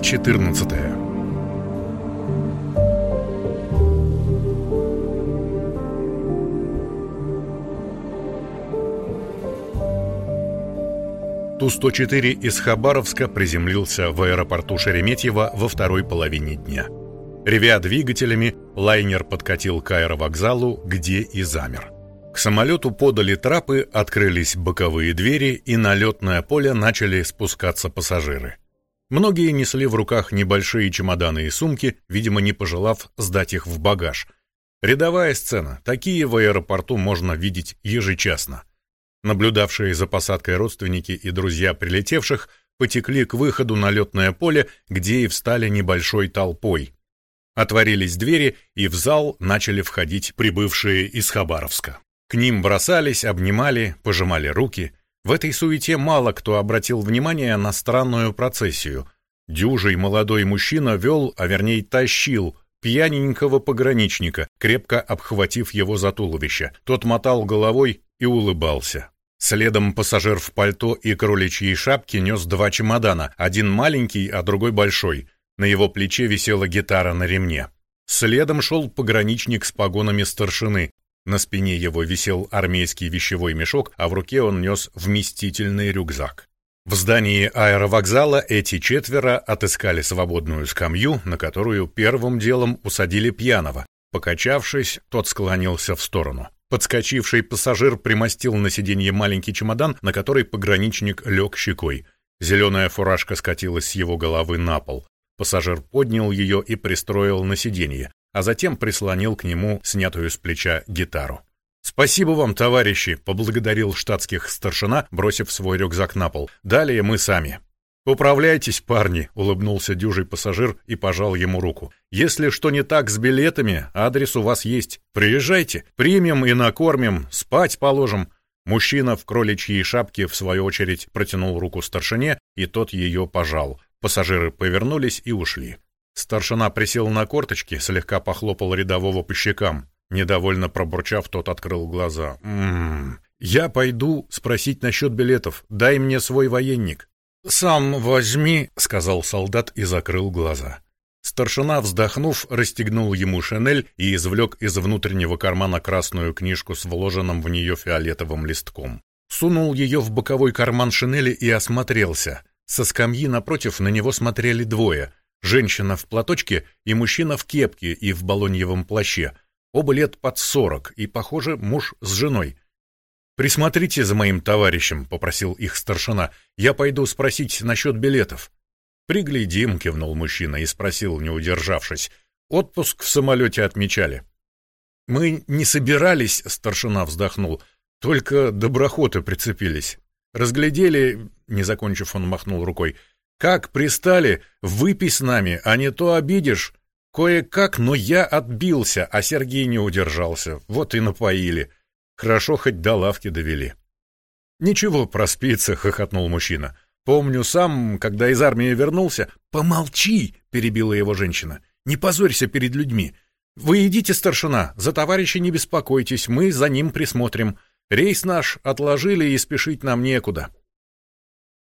Глава 14 Ту-104 из Хабаровска приземлился в аэропорту Шереметьево во второй половине дня. Ревя двигателями, лайнер подкатил к аэровокзалу, где и замер. К самолету подали трапы, открылись боковые двери, и на летное поле начали спускаться пассажиры. Многие несли в руках небольшие чемоданы и сумки, видимо, не пожелав сдать их в багаж. Рядовая сцена. Такие в аэропорту можно видеть ежечасно. Наблюдавшие за посадкой родственники и друзья прилетевших потекли к выходу на летное поле, где и встали небольшой толпой. Отворились двери, и в зал начали входить прибывшие из Хабаровска. К ним бросались, обнимали, пожимали руки. В этой суете мало кто обратил внимание на странную процессию. Дюжий молодой мужчина вел, а вернее тащил, пьяненького пограничника, крепко обхватив его за туловище. Тот мотал головой и улыбался. Следом пассажир в пальто и кроличьей шапке нес два чемодана, один маленький, а другой большой. На его плече висела гитара на ремне. Следом шел пограничник с погонами старшины, на спине его висел армейский вещевой мешок, а в руке он нес вместительный рюкзак. В здании аэровокзала эти четверо отыскали свободную скамью, на которую первым делом усадили пьяного. Покачавшись, тот склонился в сторону. Подскочивший пассажир примостил на сиденье маленький чемодан, на который пограничник лег щекой. Зеленая фуражка скатилась с его головы на пол. Пассажир поднял ее и пристроил на сиденье а затем прислонил к нему снятую с плеча гитару. «Спасибо вам, товарищи!» — поблагодарил штатских старшина, бросив свой рюкзак на пол. «Далее мы сами». «Управляйтесь, парни!» — улыбнулся дюжий пассажир и пожал ему руку. «Если что не так с билетами, адрес у вас есть. Приезжайте, примем и накормим, спать положим». Мужчина в кроличьей шапке, в свою очередь, протянул руку старшине, и тот ее пожал. Пассажиры повернулись и ушли. Старшина присел на корточки, слегка похлопал рядового по щекам. Недовольно пробурчав, тот открыл глаза. «М-м-м. Я пойду спросить насчет билетов. Дай мне свой военник». «Сам возьми», — сказал солдат и закрыл глаза. Старшина, вздохнув, расстегнул ему шинель и извлек из внутреннего кармана красную книжку с вложенным в нее фиолетовым листком. Сунул ее в боковой карман шинели и осмотрелся. Со скамьи напротив на него смотрели двое — Женщина в платочке и мужчина в кепке и в балоньевом плаще. Оба лет под сорок, и, похоже, муж с женой. «Присмотрите за моим товарищем», — попросил их старшина. «Я пойду спросить насчет билетов». «Приглядим», — кивнул мужчина и спросил, не удержавшись. «Отпуск в самолете отмечали». «Мы не собирались», — старшина вздохнул. «Только доброхоты прицепились. Разглядели...» — не закончив, он махнул рукой. Как пристали, выпей с нами, а не то обидишь. Кое-как, но я отбился, а Сергей не удержался. Вот и напоили. Хорошо хоть до лавки довели. Ничего, проспится, хохотнул мужчина. Помню сам, когда из армии вернулся. Помолчи, перебила его женщина. Не позорься перед людьми. Вы идите, старшина, за товарища не беспокойтесь, мы за ним присмотрим. Рейс наш отложили и спешить нам некуда.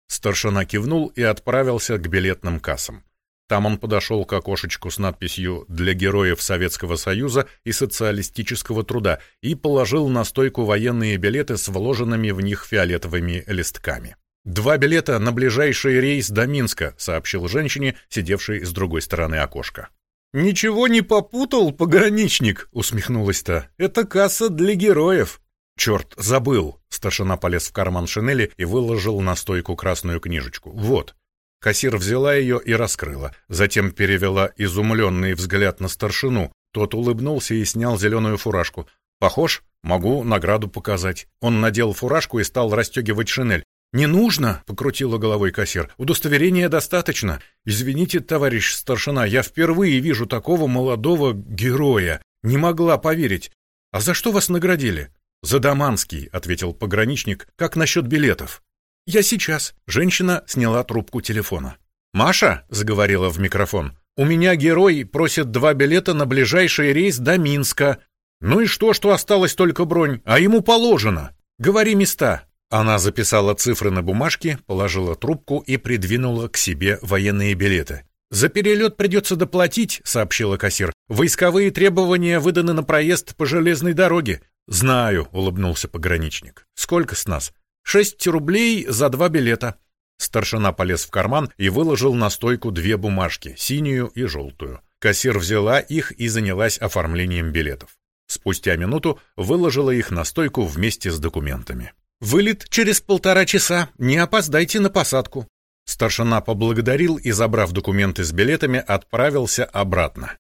Старшина кивнул и отправился к билетным кассам. Там он подошел к окошечку с надписью «Для героев Советского Союза и социалистического труда» и положил на стойку военные билеты с вложенными в них фиолетовыми листками. «Два билета на ближайший рейс до Минска», — сообщил женщине, сидевшей с другой стороны окошка. «Ничего не попутал, пограничник», — усмехнулась та. «Это касса для героев». «Черт, забыл!» Старшина полез в карман шинели и выложил на стойку красную книжечку. «Вот». Кассир взяла ее и раскрыла. Затем перевела изумленный взгляд на старшину. Тот улыбнулся и снял зеленую фуражку. «Похож? Могу награду показать». Он надел фуражку и стал расстегивать шинель. «Не нужно!» — покрутила головой кассир. «Удостоверения достаточно. Извините, товарищ старшина, я впервые вижу такого молодого героя. Не могла поверить. А за что вас наградили?» «Задаманский», — ответил пограничник. «Как насчет билетов?» «Я сейчас». Женщина сняла трубку телефона. «Маша», — заговорила в микрофон, — «у меня герой просит два билета на ближайший рейс до Минска. Ну и что, что осталось только бронь? А ему положено. Говори места». Она записала цифры на бумажке, положила трубку и придвинула к себе военные билеты. «За перелет придется доплатить», — сообщила кассир. «Войсковые требования выданы на проезд по железной дороге». «Знаю», — улыбнулся пограничник. «Сколько с нас?» «Шесть рублей за два билета». Старшина полез в карман и выложил на стойку две бумажки, синюю и желтую. Кассир взяла их и занялась оформлением билетов. Спустя минуту выложила их на стойку вместе с документами. «Вылет через полтора часа. Не опоздайте на посадку». Старшина поблагодарил и, забрав документы с билетами, отправился обратно.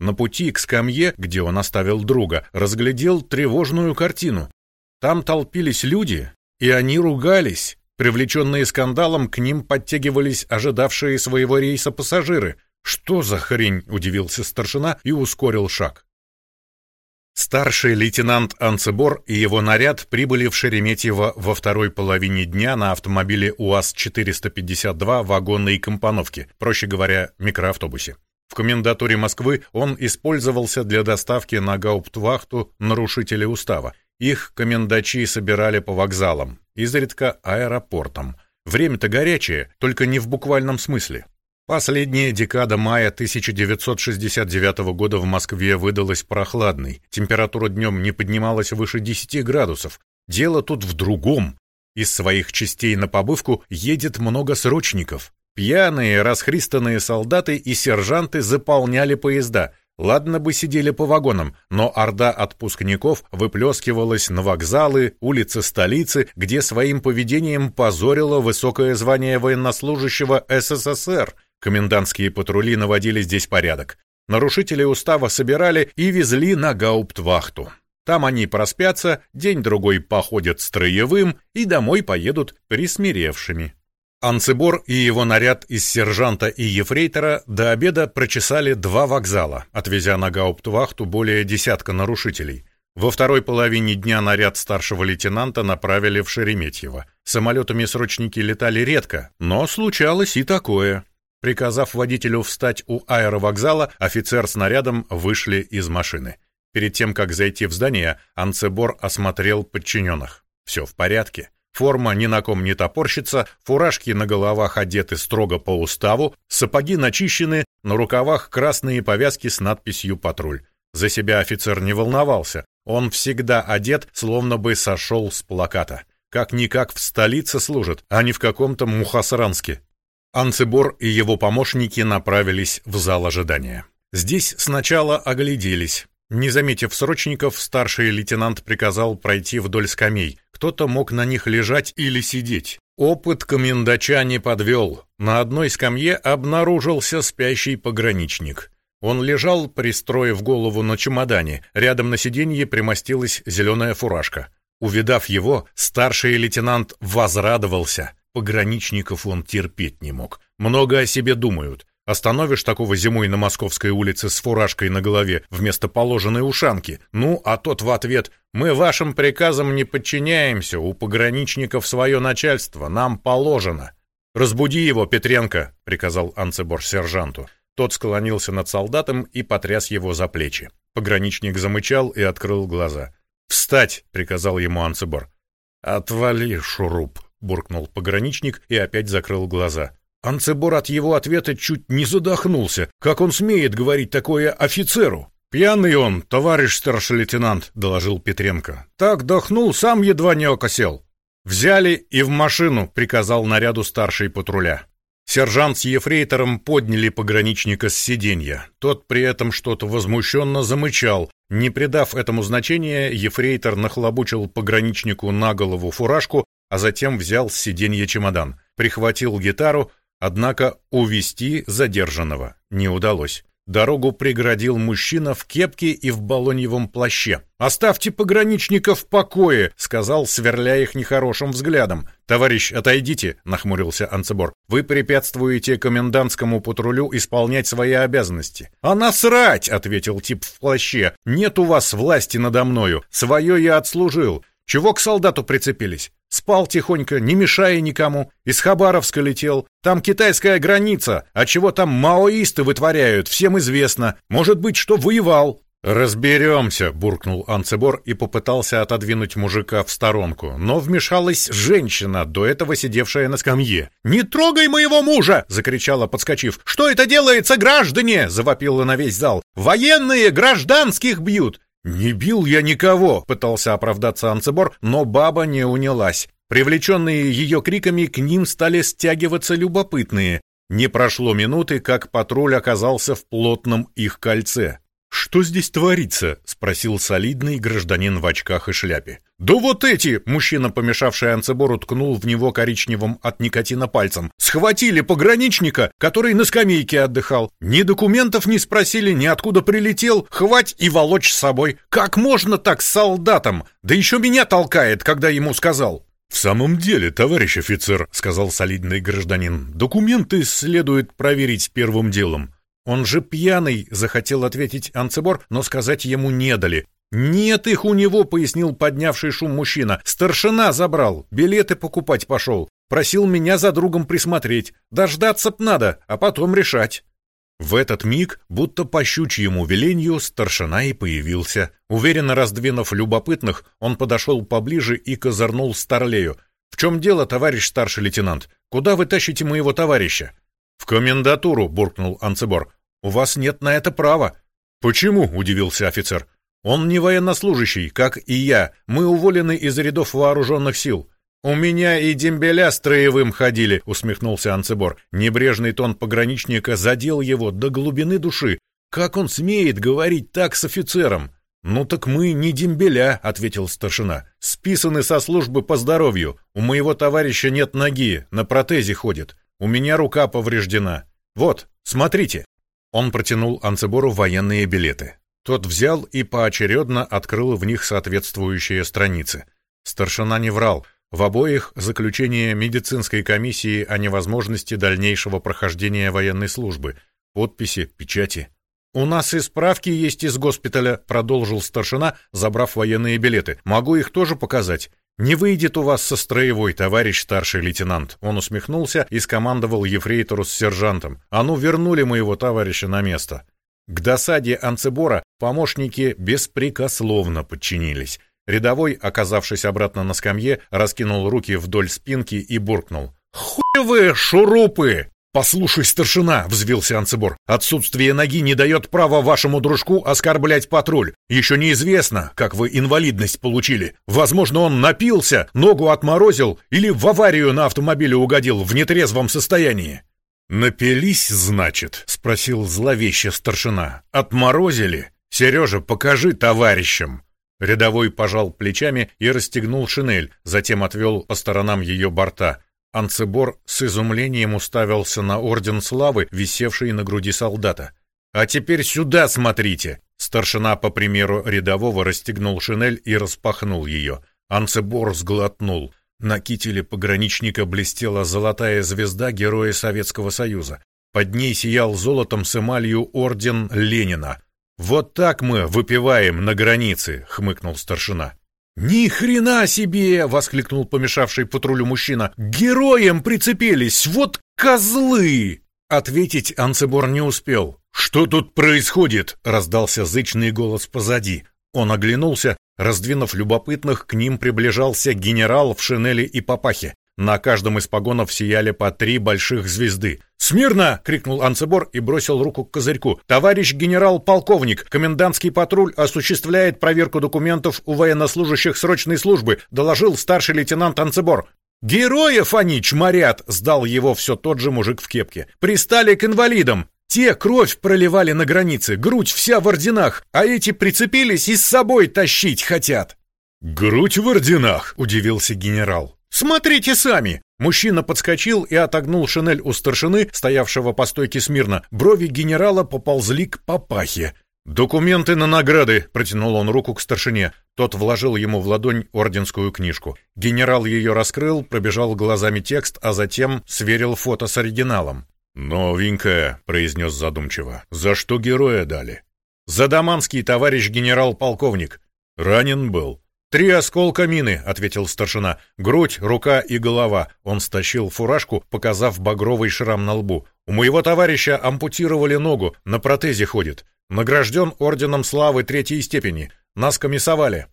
На пути к скамье, где он оставил друга, разглядел тревожную картину. Там толпились люди, и они ругались. Привлеченные скандалом, к ним подтягивались ожидавшие своего рейса пассажиры. «Что за хрень?» — удивился старшина и ускорил шаг. Старший лейтенант Анцебор и его наряд прибыли в Шереметьево во второй половине дня на автомобиле УАЗ-452 вагонной компоновки, проще говоря, микроавтобусе. В комендатуре Москвы он использовался для доставки на гауптвахту нарушителей устава. Их комендачи собирали по вокзалам, изредка аэропортам. Время-то горячее, только не в буквальном смысле. Последняя декада мая 1969 года в Москве выдалась прохладной. Температура днем не поднималась выше 10 градусов. Дело тут в другом. Из своих частей на побывку едет много срочников. Пьяные, расхристанные солдаты и сержанты заполняли поезда. Ладно бы сидели по вагонам, но орда отпускников выплескивалась на вокзалы, улицы столицы, где своим поведением позорило высокое звание военнослужащего СССР – Комендантские патрули наводили здесь порядок. Нарушителей устава собирали и везли на гауптвахту. Там они проспятся, день-другой походят строевым и домой поедут присмиревшими. Анцебор и его наряд из сержанта и ефрейтора до обеда прочесали два вокзала, отвезя на гауптвахту более десятка нарушителей. Во второй половине дня наряд старшего лейтенанта направили в Шереметьево. Самолетами срочники летали редко, но случалось и такое. Приказав водителю встать у аэровокзала, офицер с нарядом вышли из машины. Перед тем, как зайти в здание, Анцебор осмотрел подчиненных. Все в порядке. Форма ни на ком не топорщится, фуражки на головах одеты строго по уставу, сапоги начищены, на рукавах красные повязки с надписью «Патруль». За себя офицер не волновался. Он всегда одет, словно бы сошел с плаката. Как-никак в столице служит, а не в каком-то Мухасранске. Анцебор и его помощники направились в зал ожидания. Здесь сначала огляделись. Не заметив срочников, старший лейтенант приказал пройти вдоль скамей. Кто-то мог на них лежать или сидеть. Опыт комендача не подвел. На одной скамье обнаружился спящий пограничник. Он лежал, пристроив голову на чемодане. Рядом на сиденье примостилась зеленая фуражка. Увидав его, старший лейтенант возрадовался. Пограничников он терпеть не мог. Много о себе думают. Остановишь такого зимой на Московской улице с фуражкой на голове вместо положенной ушанки. Ну, а тот в ответ «Мы вашим приказам не подчиняемся, у пограничников свое начальство, нам положено». «Разбуди его, Петренко», — приказал Анцебор сержанту. Тот склонился над солдатом и потряс его за плечи. Пограничник замычал и открыл глаза. «Встать!» — приказал ему Анцебор. «Отвали, шуруп!» — буркнул пограничник и опять закрыл глаза. Анцебор от его ответа чуть не задохнулся. Как он смеет говорить такое офицеру? «Пьяный он, товарищ старший лейтенант», — доложил Петренко. «Так дохнул, сам едва не окосел». «Взяли и в машину», — приказал наряду старший патруля. Сержант с ефрейтором подняли пограничника с сиденья. Тот при этом что-то возмущенно замычал. Не придав этому значения, ефрейтор нахлобучил пограничнику на голову фуражку, а затем взял с сиденья чемодан, прихватил гитару, однако увести задержанного не удалось. Дорогу преградил мужчина в кепке и в балоньевом плаще. «Оставьте пограничников в покое!» — сказал, сверляя их нехорошим взглядом. «Товарищ, отойдите!» — нахмурился Анцебор. «Вы препятствуете комендантскому патрулю исполнять свои обязанности». «А насрать!» — ответил тип в плаще. «Нет у вас власти надо мною. Свое я отслужил. Чего к солдату прицепились? Спал тихонько, не мешая никому. Из Хабаровска летел. Там китайская граница. А чего там маоисты вытворяют, всем известно. Может быть, что воевал. «Разберемся», — буркнул Анцебор и попытался отодвинуть мужика в сторонку, но вмешалась женщина, до этого сидевшая на скамье. «Не трогай моего мужа!» — закричала, подскочив. «Что это делается, граждане?» — завопила на весь зал. «Военные гражданских бьют!» «Не бил я никого!» — пытался оправдаться Анцебор, но баба не унялась. Привлеченные ее криками, к ним стали стягиваться любопытные. Не прошло минуты, как патруль оказался в плотном их кольце. «Что здесь творится?» — спросил солидный гражданин в очках и шляпе. «Да вот эти!» — мужчина, помешавший Анцебору, ткнул в него коричневым от никотина пальцем. «Схватили пограничника, который на скамейке отдыхал. Ни документов не спросили, ни откуда прилетел. Хвать и волочь с собой. Как можно так с солдатом? Да еще меня толкает, когда ему сказал». «В самом деле, товарищ офицер», — сказал солидный гражданин, — «документы следует проверить первым делом». «Он же пьяный», — захотел ответить Анцебор, но сказать ему не дали. «Нет их у него», — пояснил поднявший шум мужчина. «Старшина забрал, билеты покупать пошел. Просил меня за другом присмотреть. Дождаться б надо, а потом решать». В этот миг, будто по щучьему веленью, старшина и появился. Уверенно раздвинув любопытных, он подошел поближе и козырнул Старлею. «В чем дело, товарищ старший лейтенант? Куда вы тащите моего товарища?» «В комендатуру», — буркнул Анцебор. «У вас нет на это права». «Почему?» — удивился офицер. «Он не военнослужащий, как и я. Мы уволены из рядов вооруженных сил». «У меня и дембеля строевым ходили», — усмехнулся Анцебор. Небрежный тон пограничника задел его до глубины души. «Как он смеет говорить так с офицером?» «Ну так мы не дембеля», — ответил старшина. «Списаны со службы по здоровью. У моего товарища нет ноги, на протезе ходит. У меня рука повреждена. Вот, смотрите». Он протянул Анцебору военные билеты. Тот взял и поочередно открыл в них соответствующие страницы. Старшина не врал. В обоих заключение медицинской комиссии о невозможности дальнейшего прохождения военной службы, подписи, печати. «У нас и справки есть из госпиталя», — продолжил старшина, забрав военные билеты. «Могу их тоже показать. «Не выйдет у вас со строевой, товарищ старший лейтенант!» Он усмехнулся и скомандовал ефрейтору с сержантом. «А ну, вернули моего товарища на место!» К досаде Анцебора помощники беспрекословно подчинились. Рядовой, оказавшись обратно на скамье, раскинул руки вдоль спинки и буркнул. «Хуй шурупы!» «Послушай, старшина!» — взвился Анцебор. «Отсутствие ноги не дает права вашему дружку оскорблять патруль. Еще неизвестно, как вы инвалидность получили. Возможно, он напился, ногу отморозил или в аварию на автомобиле угодил в нетрезвом состоянии». «Напились, значит?» — спросил зловеще старшина. «Отморозили? Сережа, покажи товарищам!» Рядовой пожал плечами и расстегнул шинель, затем отвел по сторонам ее борта — Анцебор с изумлением уставился на орден славы, висевший на груди солдата. «А теперь сюда смотрите!» Старшина, по примеру рядового, расстегнул шинель и распахнул ее. Анцебор сглотнул. На кителе пограничника блестела золотая звезда Героя Советского Союза. Под ней сиял золотом с эмалью орден Ленина. «Вот так мы выпиваем на границе», — хмыкнул старшина. «Ни хрена себе!» — воскликнул помешавший патрулю мужчина. «Героям прицепились! Вот козлы!» Ответить Анцебор не успел. «Что тут происходит?» — раздался зычный голос позади. Он оглянулся. Раздвинув любопытных, к ним приближался генерал в шинели и папахе. На каждом из погонов сияли по три больших звезды. «Смирно!» — крикнул Анцебор и бросил руку к козырьку. «Товарищ генерал-полковник, комендантский патруль осуществляет проверку документов у военнослужащих срочной службы», — доложил старший лейтенант Анцебор. «Героев они чморят!» — сдал его все тот же мужик в кепке. «Пристали к инвалидам! Те кровь проливали на границе, грудь вся в орденах, а эти прицепились и с собой тащить хотят!» «Грудь в орденах!» — удивился генерал. «Смотрите сами!» Мужчина подскочил и отогнул шинель у старшины, стоявшего по стойке смирно. Брови генерала поползли к папахе. «Документы на награды!» — протянул он руку к старшине. Тот вложил ему в ладонь орденскую книжку. Генерал ее раскрыл, пробежал глазами текст, а затем сверил фото с оригиналом. «Новенькая», — произнес задумчиво. «За что героя дали?» «За Даманский, товарищ генерал-полковник». «Ранен был». «Три осколка мины», — ответил старшина. «Грудь, рука и голова». Он стащил фуражку, показав багровый шрам на лбу. «У моего товарища ампутировали ногу, на протезе ходит. Награжден орденом славы третьей степени. Нас комиссовали».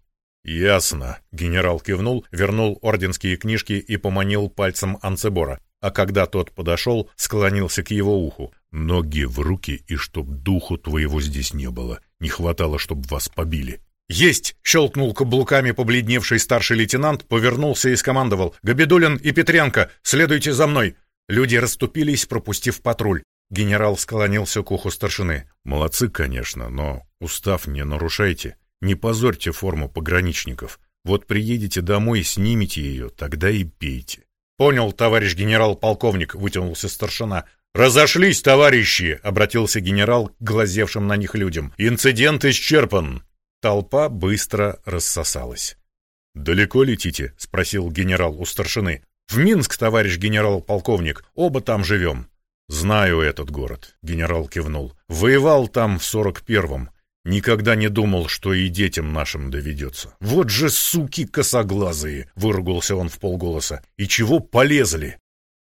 «Ясно», — генерал кивнул, вернул орденские книжки и поманил пальцем Анцебора, а когда тот подошел, склонился к его уху. «Ноги в руки, и чтоб духу твоего здесь не было. Не хватало, чтоб вас побили». «Есть!» — щелкнул каблуками побледневший старший лейтенант, повернулся и скомандовал. «Габидулин и Петренко, следуйте за мной!» Люди расступились, пропустив патруль. Генерал склонился к уху старшины. «Молодцы, конечно, но устав не нарушайте. Не позорьте форму пограничников. Вот приедете домой, снимите ее, тогда и пейте». «Понял, товарищ генерал-полковник», — вытянулся старшина. «Разошлись, товарищи!» — обратился генерал к глазевшим на них людям. «Инцидент исчерпан!» Толпа быстро рассосалась. «Далеко летите?» — спросил генерал у старшины. «В Минск, товарищ генерал-полковник. Оба там живем». «Знаю этот город», — генерал кивнул. «Воевал там в сорок первом. Никогда не думал, что и детям нашим доведется». «Вот же суки косоглазые!» — выругался он в полголоса. «И чего полезли?»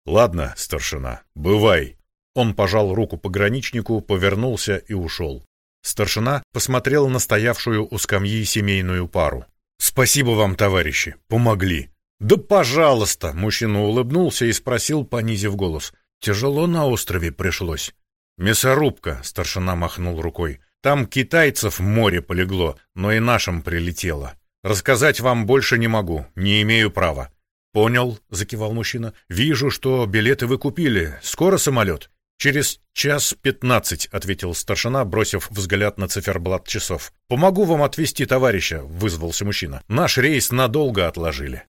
«Ладно, старшина, бывай». Он пожал руку пограничнику, повернулся и ушел. Старшина посмотрел на стоявшую у скамьи семейную пару. «Спасибо вам, товарищи, помогли». «Да пожалуйста!» — мужчина улыбнулся и спросил, понизив голос. Тяжело на острове пришлось. Мясорубка, старшина махнул рукой. Там китайцев море полегло, но и нашим прилетело. Рассказать вам больше не могу, не имею права. Понял, закивал мужчина. Вижу, что билеты вы купили. Скоро самолет? Через час пятнадцать, ответил старшина, бросив взгляд на циферблат часов. Помогу вам отвезти товарища, вызвался мужчина. Наш рейс надолго отложили.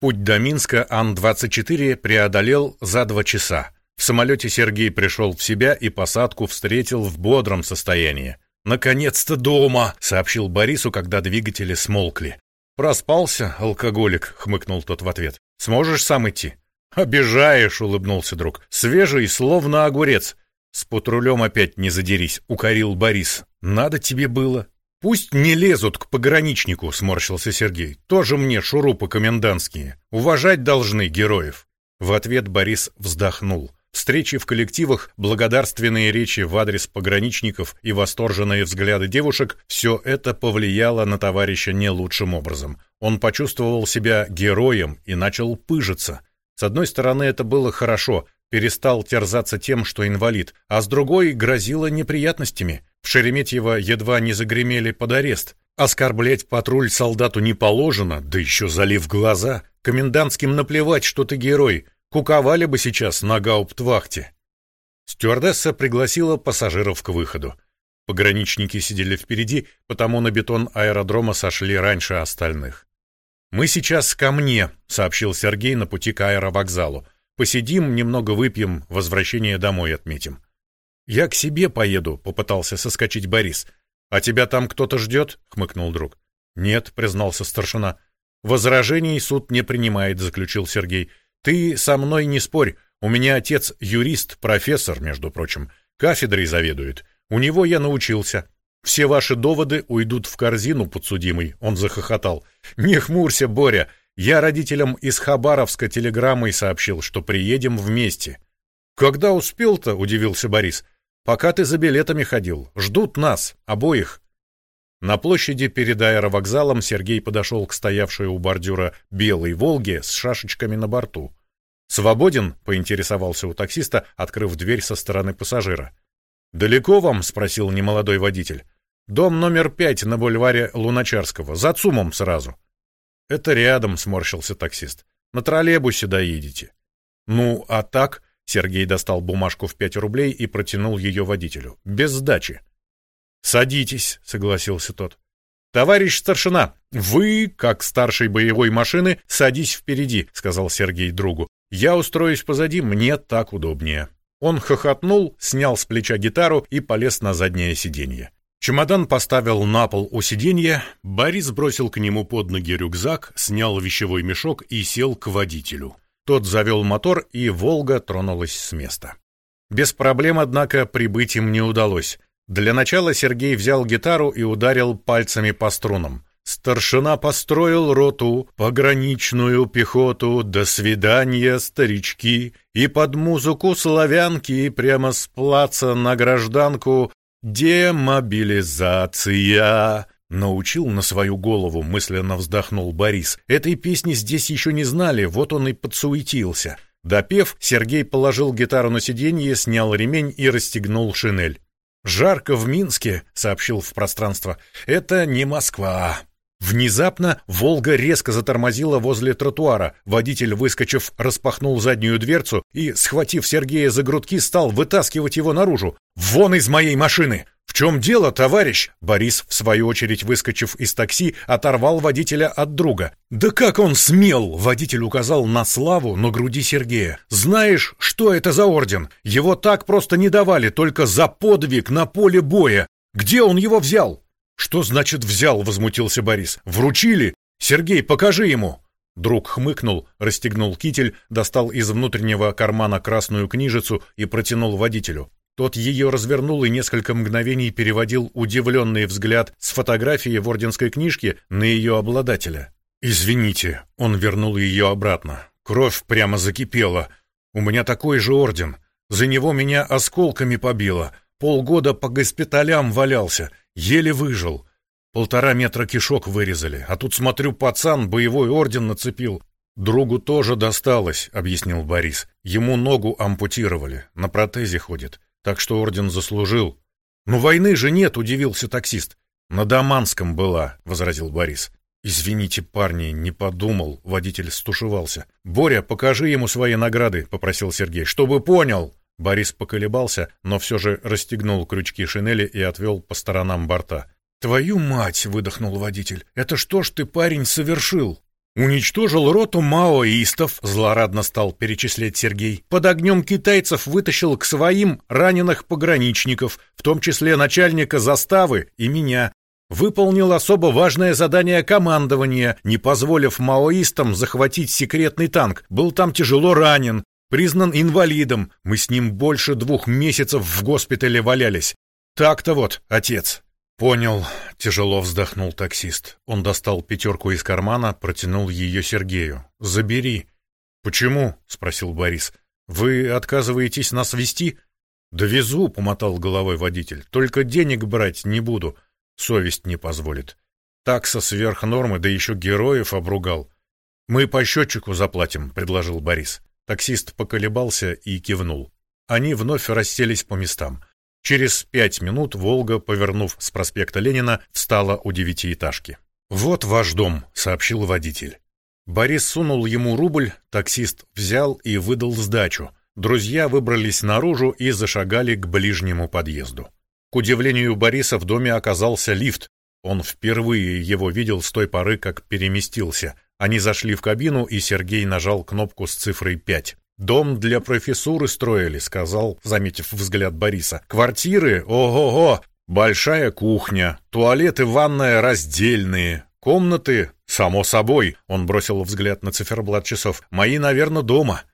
Путь до Минска Ан-24 преодолел за два часа. В самолете Сергей пришел в себя и посадку встретил в бодром состоянии. «Наконец-то дома!» — сообщил Борису, когда двигатели смолкли. «Проспался, алкоголик», — хмыкнул тот в ответ. «Сможешь сам идти?» «Обижаешь», — улыбнулся друг. «Свежий, словно огурец». «С патрулем опять не задерись», — укорил Борис. «Надо тебе было». «Пусть не лезут к пограничнику», — сморщился Сергей. «Тоже мне шурупы комендантские. Уважать должны героев». В ответ Борис вздохнул. Встречи в коллективах, благодарственные речи в адрес пограничников и восторженные взгляды девушек — все это повлияло на товарища не лучшим образом. Он почувствовал себя героем и начал пыжиться. С одной стороны, это было хорошо, перестал терзаться тем, что инвалид, а с другой грозило неприятностями. В Шереметьево едва не загремели под арест. Оскорблять патруль солдату не положено, да еще залив глаза. Комендантским наплевать, что ты герой. Куковали бы сейчас на гауптвахте. Стюардесса пригласила пассажиров к выходу. Пограничники сидели впереди, потому на бетон аэродрома сошли раньше остальных. «Мы сейчас ко мне», — сообщил Сергей на пути к аэровокзалу. «Посидим, немного выпьем, возвращение домой отметим». «Я к себе поеду», — попытался соскочить Борис. «А тебя там кто-то ждет?» — хмыкнул друг. «Нет», — признался старшина. «Возражений суд не принимает», — заключил Сергей. «Ты со мной не спорь. У меня отец юрист, профессор, между прочим. Кафедрой заведует. У него я научился. Все ваши доводы уйдут в корзину, подсудимый», — он захохотал. «Не хмурься, Боря. Я родителям из Хабаровска телеграммой сообщил, что приедем вместе». «Когда успел-то?» — удивился Борис. Пока ты за билетами ходил. Ждут нас, обоих. На площади перед аэровокзалом Сергей подошел к стоявшей у бордюра белой «Волге» с шашечками на борту. «Свободен?» — поинтересовался у таксиста, открыв дверь со стороны пассажира. «Далеко вам?» — спросил немолодой водитель. «Дом номер пять на бульваре Луначарского. За ЦУМом сразу». «Это рядом», — сморщился таксист. «На троллейбусе доедете». «Ну, а так?» Сергей достал бумажку в пять рублей и протянул ее водителю. Без сдачи. «Садитесь», — согласился тот. «Товарищ старшина, вы, как старший боевой машины, садись впереди», — сказал Сергей другу. «Я устроюсь позади, мне так удобнее». Он хохотнул, снял с плеча гитару и полез на заднее сиденье. Чемодан поставил на пол у сиденья, Борис бросил к нему под ноги рюкзак, снял вещевой мешок и сел к водителю. Тот завел мотор, и «Волга» тронулась с места. Без проблем, однако, прибыть им не удалось. Для начала Сергей взял гитару и ударил пальцами по струнам. Старшина построил роту, пограничную пехоту, до свидания, старички, и под музыку славянки прямо с плаца на гражданку Демобилизация. Научил на свою голову, мысленно вздохнул Борис. Этой песни здесь еще не знали, вот он и подсуетился. Допев, Сергей положил гитару на сиденье, снял ремень и расстегнул шинель. «Жарко в Минске», — сообщил в пространство. «Это не Москва». Внезапно «Волга» резко затормозила возле тротуара. Водитель, выскочив, распахнул заднюю дверцу и, схватив Сергея за грудки, стал вытаскивать его наружу. «Вон из моей машины!» «В чем дело, товарищ?» Борис, в свою очередь выскочив из такси, оторвал водителя от друга. «Да как он смел!» Водитель указал на славу на груди Сергея. «Знаешь, что это за орден? Его так просто не давали, только за подвиг на поле боя. Где он его взял?» «Что значит взял?» — возмутился Борис. «Вручили? Сергей, покажи ему!» Друг хмыкнул, расстегнул китель, достал из внутреннего кармана красную книжицу и протянул водителю. Тот ее развернул и несколько мгновений переводил удивленный взгляд с фотографии в орденской книжке на ее обладателя. «Извините», — он вернул ее обратно. «Кровь прямо закипела. У меня такой же орден. За него меня осколками побило. Полгода по госпиталям валялся. Еле выжил. Полтора метра кишок вырезали, а тут, смотрю, пацан боевой орден нацепил. Другу тоже досталось, объяснил Борис. Ему ногу ампутировали, на протезе ходит, так что орден заслужил. Но войны же нет, удивился таксист. На Даманском была, возразил Борис. Извините, парни, не подумал, водитель стушевался. Боря, покажи ему свои награды, попросил Сергей, чтобы понял. Борис поколебался, но все же расстегнул крючки шинели и отвел по сторонам борта. «Твою мать!» — выдохнул водитель. «Это что ж ты, парень, совершил?» «Уничтожил роту маоистов», — злорадно стал перечислять Сергей. «Под огнем китайцев вытащил к своим раненых пограничников, в том числе начальника заставы и меня. Выполнил особо важное задание командования, не позволив маоистам захватить секретный танк. Был там тяжело ранен, Признан инвалидом. Мы с ним больше двух месяцев в госпитале валялись. Так-то вот, отец. Понял. Тяжело вздохнул таксист. Он достал пятерку из кармана, протянул ее Сергею. Забери. Почему? Спросил Борис. Вы отказываетесь нас вести? Довезу, помотал головой водитель. Только денег брать не буду. Совесть не позволит. Такса сверх нормы, да еще героев обругал. Мы по счетчику заплатим, предложил Борис. Таксист поколебался и кивнул. Они вновь расселись по местам. Через пять минут «Волга», повернув с проспекта Ленина, встала у девятиэтажки. «Вот ваш дом», — сообщил водитель. Борис сунул ему рубль, таксист взял и выдал сдачу. Друзья выбрались наружу и зашагали к ближнему подъезду. К удивлению Бориса в доме оказался лифт. Он впервые его видел с той поры, как переместился. Они зашли в кабину, и Сергей нажал кнопку с цифрой 5. «Дом для профессуры строили», — сказал, заметив взгляд Бориса. «Квартиры? Ого-го! Большая кухня, туалет и ванная раздельные, комнаты, само собой», — он бросил взгляд на циферблат часов. «Мои, наверное, дома».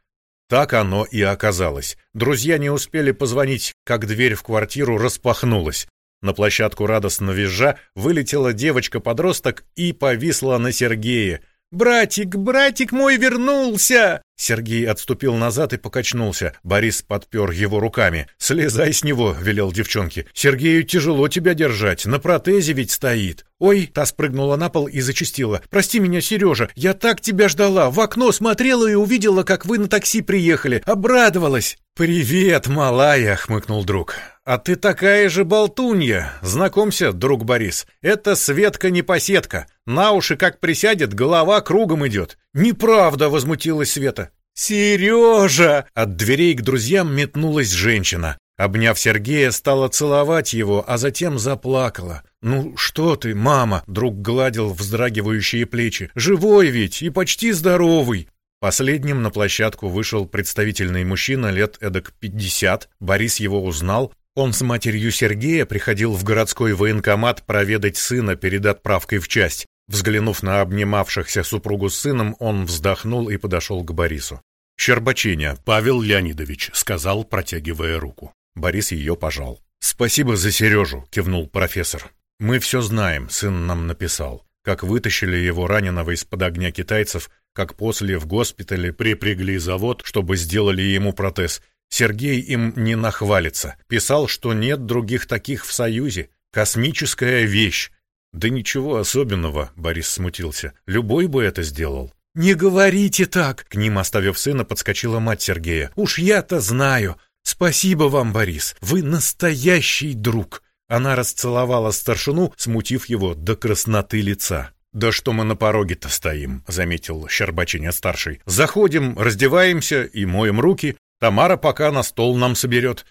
Так оно и оказалось. Друзья не успели позвонить, как дверь в квартиру распахнулась. На площадку радостно визжа вылетела девочка-подросток и повисла на Сергее — «Братик, братик мой вернулся!» Сергей отступил назад и покачнулся. Борис подпер его руками. «Слезай с него», — велел девчонке. «Сергею тяжело тебя держать, на протезе ведь стоит». «Ой!» — та спрыгнула на пол и зачастила. «Прости меня, Сережа, я так тебя ждала, в окно смотрела и увидела, как вы на такси приехали. Обрадовалась!» «Привет, малая!» — хмыкнул друг. «А ты такая же болтунья! Знакомься, друг Борис, это Светка-непоседка. На уши как присядет, голова кругом идет». «Неправда!» — возмутилась Света. «Сережа!» — от дверей к друзьям метнулась женщина. Обняв Сергея, стала целовать его, а затем заплакала. «Ну что ты, мама?» — друг гладил вздрагивающие плечи. «Живой ведь и почти здоровый!» Последним на площадку вышел представительный мужчина лет эдак пятьдесят. Борис его узнал, он с матерью Сергея приходил в городской военкомат проведать сына перед отправкой в часть. Взглянув на обнимавшихся супругу с сыном, он вздохнул и подошел к Борису. «Щербачиня, Павел Леонидович», — сказал, протягивая руку. Борис ее пожал. «Спасибо за Сережу», — кивнул профессор. «Мы все знаем», — сын нам написал. Как вытащили его раненого из-под огня китайцев, как после в госпитале припрягли завод, чтобы сделали ему протез, Сергей им не нахвалится. Писал, что нет других таких в Союзе. Космическая вещь. Да ничего особенного, Борис смутился. Любой бы это сделал. «Не говорите так!» К ним, оставив сына, подскочила мать Сергея. «Уж я-то знаю! Спасибо вам, Борис! Вы настоящий друг!» Она расцеловала старшину, смутив его до красноты лица. «Да что мы на пороге-то стоим», — заметил Щербачиня-старший. «Заходим, раздеваемся и моем руки. Тамара пока на стол нам соберет».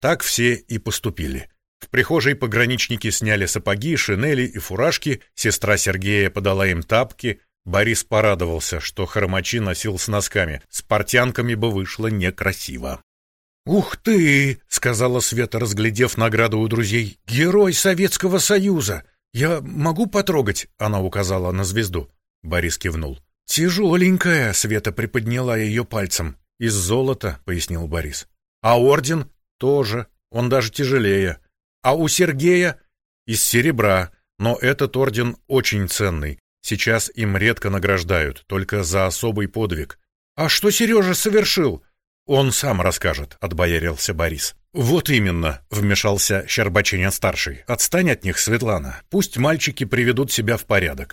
Так все и поступили. В прихожей пограничники сняли сапоги, шинели и фуражки, сестра Сергея подала им тапки, Борис порадовался, что хромачи носил с носками. С портянками бы вышло некрасиво. «Ух ты!» — сказала Света, разглядев награду у друзей. «Герой Советского Союза! Я могу потрогать?» — она указала на звезду. Борис кивнул. «Тяжеленькая!» — Света приподняла ее пальцем. «Из золота», — пояснил Борис. «А орден?» «Тоже. Он даже тяжелее. А у Сергея?» «Из серебра. Но этот орден очень ценный. Сейчас им редко награждают, только за особый подвиг. «А что Сережа совершил?» «Он сам расскажет», — отбоярился Борис. «Вот именно», — вмешался Щербачиня-старший. «Отстань от них, Светлана. Пусть мальчики приведут себя в порядок».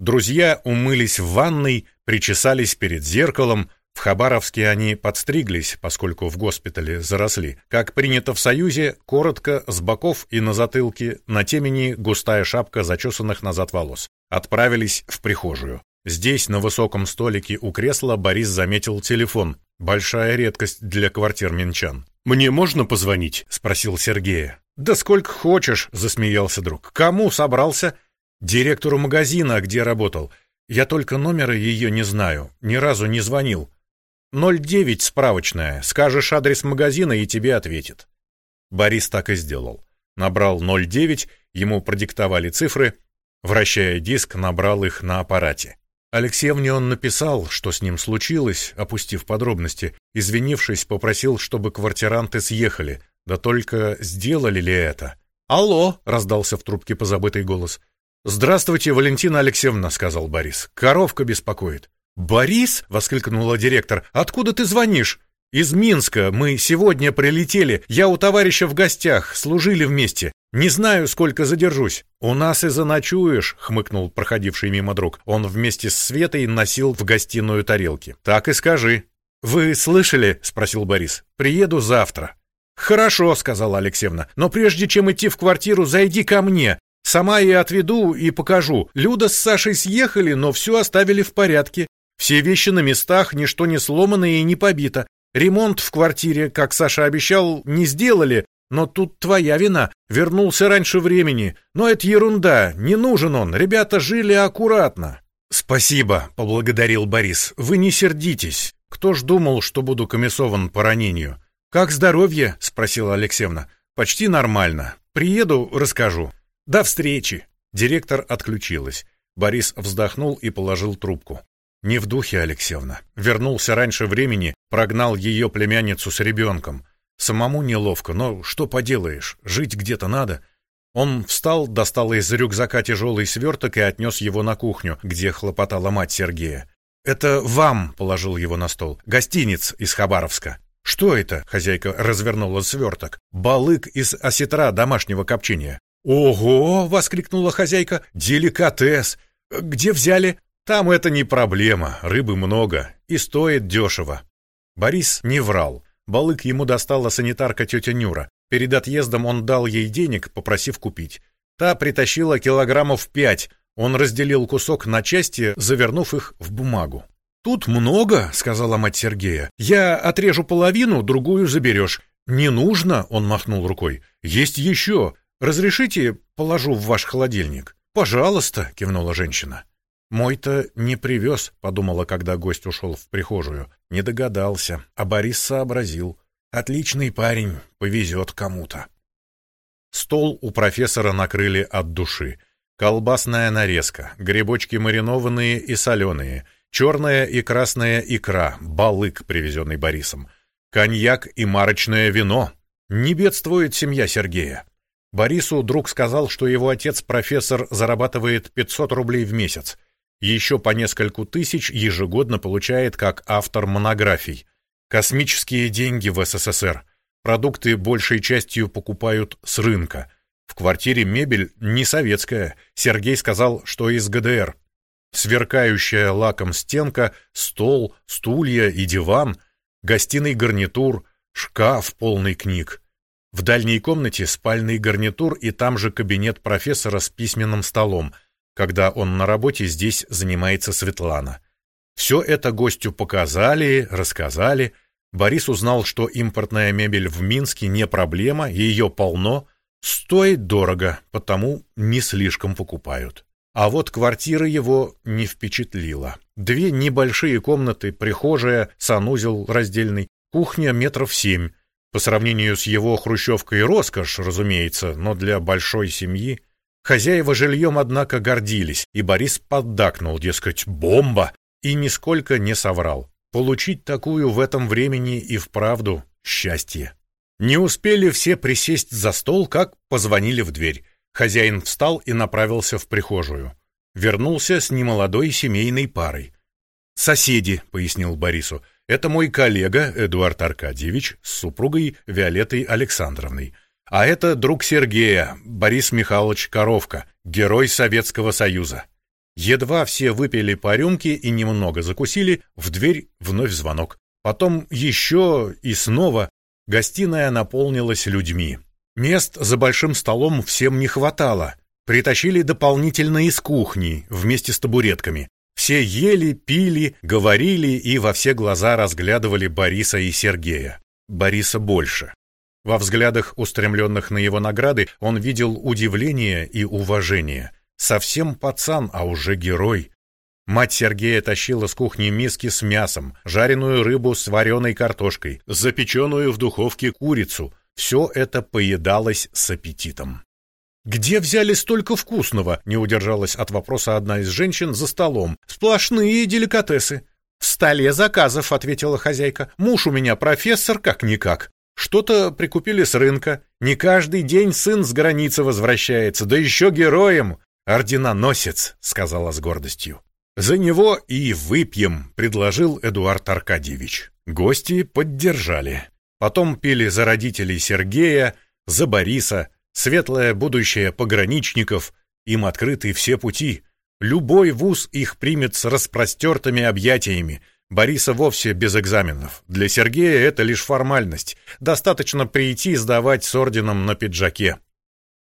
Друзья умылись в ванной, причесались перед зеркалом, в Хабаровске они подстриглись, поскольку в госпитале заросли. Как принято в Союзе, коротко, с боков и на затылке, на темени густая шапка зачесанных назад волос. Отправились в прихожую. Здесь, на высоком столике у кресла, Борис заметил телефон. Большая редкость для квартир минчан. «Мне можно позвонить?» — спросил Сергея. «Да сколько хочешь», — засмеялся друг. «Кому собрался?» «Директору магазина, где работал. Я только номера ее не знаю, ни разу не звонил. 09 справочная. Скажешь адрес магазина, и тебе ответит. Борис так и сделал. Набрал 09, ему продиктовали цифры. Вращая диск, набрал их на аппарате. Алексеевне он написал, что с ним случилось, опустив подробности. Извинившись, попросил, чтобы квартиранты съехали. Да только сделали ли это? «Алло!» — раздался в трубке позабытый голос. «Здравствуйте, Валентина Алексеевна», — сказал Борис. «Коровка беспокоит». «Борис?» — воскликнула директор. «Откуда ты звонишь?» «Из Минска. Мы сегодня прилетели. Я у товарища в гостях. Служили вместе. Не знаю, сколько задержусь». «У нас и заночуешь», — хмыкнул проходивший мимо друг. Он вместе с Светой носил в гостиную тарелки. «Так и скажи». «Вы слышали?» — спросил Борис. «Приеду завтра». «Хорошо», — сказала Алексеевна. «Но прежде чем идти в квартиру, зайди ко мне. Сама я отведу и покажу. Люда с Сашей съехали, но все оставили в порядке. Все вещи на местах, ничто не сломано и не побито. Ремонт в квартире, как Саша обещал, не сделали, но тут твоя вина. Вернулся раньше времени. Но это ерунда, не нужен он. Ребята жили аккуратно. Спасибо, поблагодарил Борис. Вы не сердитесь. Кто ж думал, что буду комиссован по ранению? Как здоровье? спросила Алексеевна. Почти нормально. Приеду, расскажу. До встречи. Директор отключилась. Борис вздохнул и положил трубку. Не в духе, Алексеевна. Вернулся раньше времени, прогнал ее племянницу с ребенком. Самому неловко, но что поделаешь, жить где-то надо. Он встал, достал из рюкзака тяжелый сверток и отнес его на кухню, где хлопотала мать Сергея. «Это вам», — положил его на стол, — «гостиниц из Хабаровска». «Что это?» — хозяйка развернула сверток. «Балык из осетра домашнего копчения». «Ого!» — воскликнула хозяйка. «Деликатес! Где взяли?» Там это не проблема, рыбы много и стоит дешево. Борис не врал. Балык ему достала санитарка тетя Нюра. Перед отъездом он дал ей денег, попросив купить. Та притащила килограммов пять. Он разделил кусок на части, завернув их в бумагу. «Тут много», — сказала мать Сергея. «Я отрежу половину, другую заберешь». «Не нужно», — он махнул рукой. «Есть еще. Разрешите, положу в ваш холодильник?» «Пожалуйста», — кивнула женщина. «Мой-то не привез», — подумала, когда гость ушел в прихожую. Не догадался, а Борис сообразил. «Отличный парень, повезет кому-то». Стол у профессора накрыли от души. Колбасная нарезка, грибочки маринованные и соленые, черная и красная икра, балык, привезенный Борисом, коньяк и марочное вино. Не бедствует семья Сергея. Борису друг сказал, что его отец-профессор зарабатывает 500 рублей в месяц. Еще по нескольку тысяч ежегодно получает как автор монографий. Космические деньги в СССР. Продукты большей частью покупают с рынка. В квартире мебель не советская. Сергей сказал, что из ГДР. Сверкающая лаком стенка, стол, стулья и диван, гостиный гарнитур, шкаф полный книг. В дальней комнате спальный гарнитур и там же кабинет профессора с письменным столом. Когда он на работе, здесь занимается Светлана. Все это гостю показали, рассказали. Борис узнал, что импортная мебель в Минске не проблема, ее полно, стоит дорого, потому не слишком покупают. А вот квартира его не впечатлила. Две небольшие комнаты, прихожая, санузел раздельный, кухня метров семь. По сравнению с его хрущевкой роскошь, разумеется, но для большой семьи. Хозяева жильем, однако, гордились, и Борис поддакнул, дескать, бомба, и нисколько не соврал. Получить такую в этом времени и вправду счастье. Не успели все присесть за стол, как позвонили в дверь. Хозяин встал и направился в прихожую. Вернулся с немолодой семейной парой. «Соседи», — пояснил Борису, — «это мой коллега Эдуард Аркадьевич с супругой Виолеттой Александровной. А это друг Сергея, Борис Михайлович Коровка, герой Советского Союза». Едва все выпили по рюмке и немного закусили, в дверь вновь звонок. Потом еще и снова гостиная наполнилась людьми. Мест за большим столом всем не хватало. Притащили дополнительно из кухни вместе с табуретками. Все ели, пили, говорили и во все глаза разглядывали Бориса и Сергея. Бориса больше. Во взглядах, устремленных на его награды, он видел удивление и уважение. Совсем пацан, а уже герой. Мать Сергея тащила с кухни миски с мясом, жареную рыбу с вареной картошкой, запеченную в духовке курицу. Все это поедалось с аппетитом. «Где взяли столько вкусного?» — не удержалась от вопроса одна из женщин за столом. «Сплошные деликатесы». «В столе заказов», — ответила хозяйка. «Муж у меня профессор, как-никак. Что-то прикупили с рынка. Не каждый день сын с границы возвращается, да еще героем. «Орденоносец», — сказала с гордостью. «За него и выпьем», — предложил Эдуард Аркадьевич. Гости поддержали. Потом пили за родителей Сергея, за Бориса, светлое будущее пограничников. Им открыты все пути. Любой вуз их примет с распростертыми объятиями. Бориса вовсе без экзаменов. Для Сергея это лишь формальность. Достаточно прийти сдавать с орденом на пиджаке.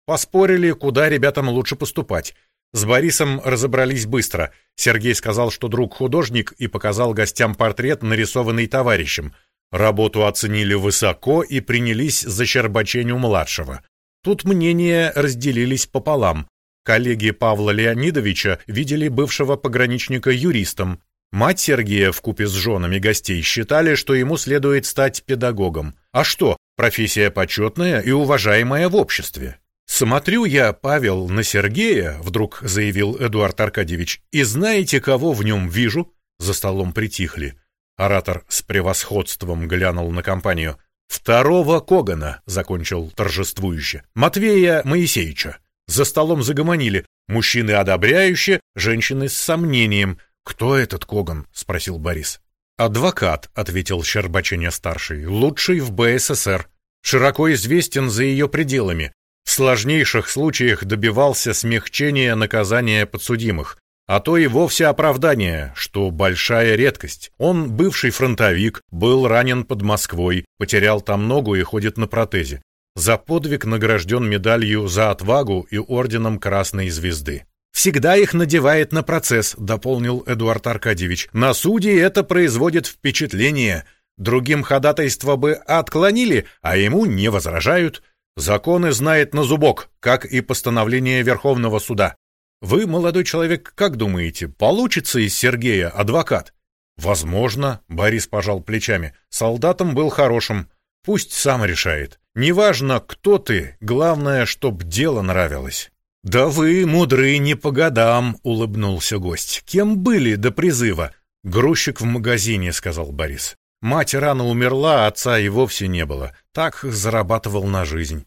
Поспорили, куда ребятам лучше поступать. С Борисом разобрались быстро. Сергей сказал, что друг художник, и показал гостям портрет, нарисованный товарищем. Работу оценили высоко и принялись за щербачению младшего. Тут мнения разделились пополам. Коллеги Павла Леонидовича видели бывшего пограничника юристом. Мать Сергея в купе с женами гостей считали, что ему следует стать педагогом. А что, профессия почетная и уважаемая в обществе. «Смотрю я, Павел, на Сергея», — вдруг заявил Эдуард Аркадьевич, «и знаете, кого в нем вижу?» За столом притихли. Оратор с превосходством глянул на компанию. «Второго Когана», — закончил торжествующе, «Матвея Моисеевича». За столом загомонили. Мужчины одобряюще, женщины с сомнением. «Кто этот Коган?» — спросил Борис. «Адвокат», — ответил Щербаченя-старший, — «лучший в БССР. Широко известен за ее пределами. В сложнейших случаях добивался смягчения наказания подсудимых, а то и вовсе оправдания, что большая редкость. Он бывший фронтовик, был ранен под Москвой, потерял там ногу и ходит на протезе. За подвиг награжден медалью за отвагу и орденом Красной Звезды. «Всегда их надевает на процесс», — дополнил Эдуард Аркадьевич. «На суде это производит впечатление. Другим ходатайство бы отклонили, а ему не возражают». Законы знает на зубок, как и постановление Верховного суда. Вы, молодой человек, как думаете, получится из Сергея адвокат? Возможно, Борис пожал плечами. Солдатом был хорошим. Пусть сам решает. Неважно, кто ты, главное, чтоб дело нравилось. Да вы, мудры не по годам, улыбнулся гость. Кем были до призыва? Грузчик в магазине, сказал Борис. Мать рано умерла, отца и вовсе не было. Так зарабатывал на жизнь.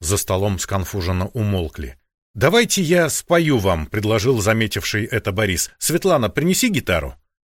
За столом сконфуженно умолкли. «Давайте я спою вам», — предложил заметивший это Борис. «Светлана, принеси гитару».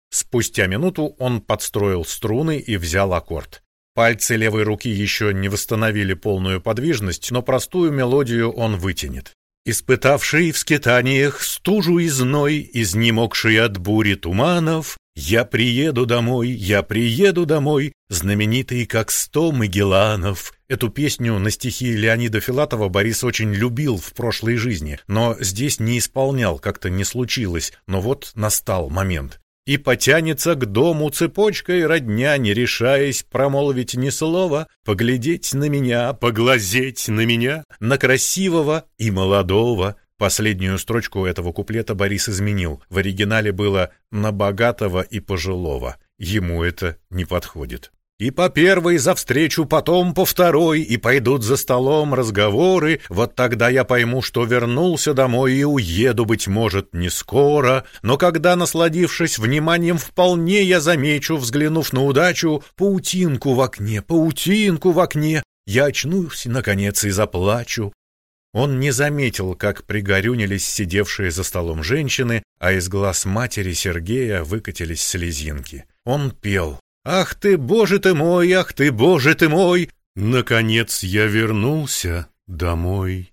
Спустя минуту он подстроил струны и взял аккорд. Пальцы левой руки еще не восстановили полную подвижность, но простую мелодию он вытянет. Испытавший в скитаниях стужу и зной, изнемогший от бури туманов, я приеду домой, я приеду домой, знаменитый как сто Магелланов. Эту песню на стихи Леонида Филатова Борис очень любил в прошлой жизни, но здесь не исполнял, как-то не случилось, но вот настал момент и потянется к дому цепочкой родня, не решаясь промолвить ни слова, поглядеть на меня, поглазеть на меня, на красивого и молодого. Последнюю строчку этого куплета Борис изменил. В оригинале было «на богатого и пожилого». Ему это не подходит. И по первой за встречу, потом по второй, и пойдут за столом разговоры. Вот тогда я пойму, что вернулся домой и уеду, быть может, не скоро. Но когда, насладившись вниманием, вполне я замечу, взглянув на удачу, паутинку в окне, паутинку в окне, я очнусь, наконец, и заплачу. Он не заметил, как пригорюнились сидевшие за столом женщины, а из глаз матери Сергея выкатились слезинки. Он пел. Ах ты, боже ты мой, ах ты, боже ты мой! Наконец я вернулся домой.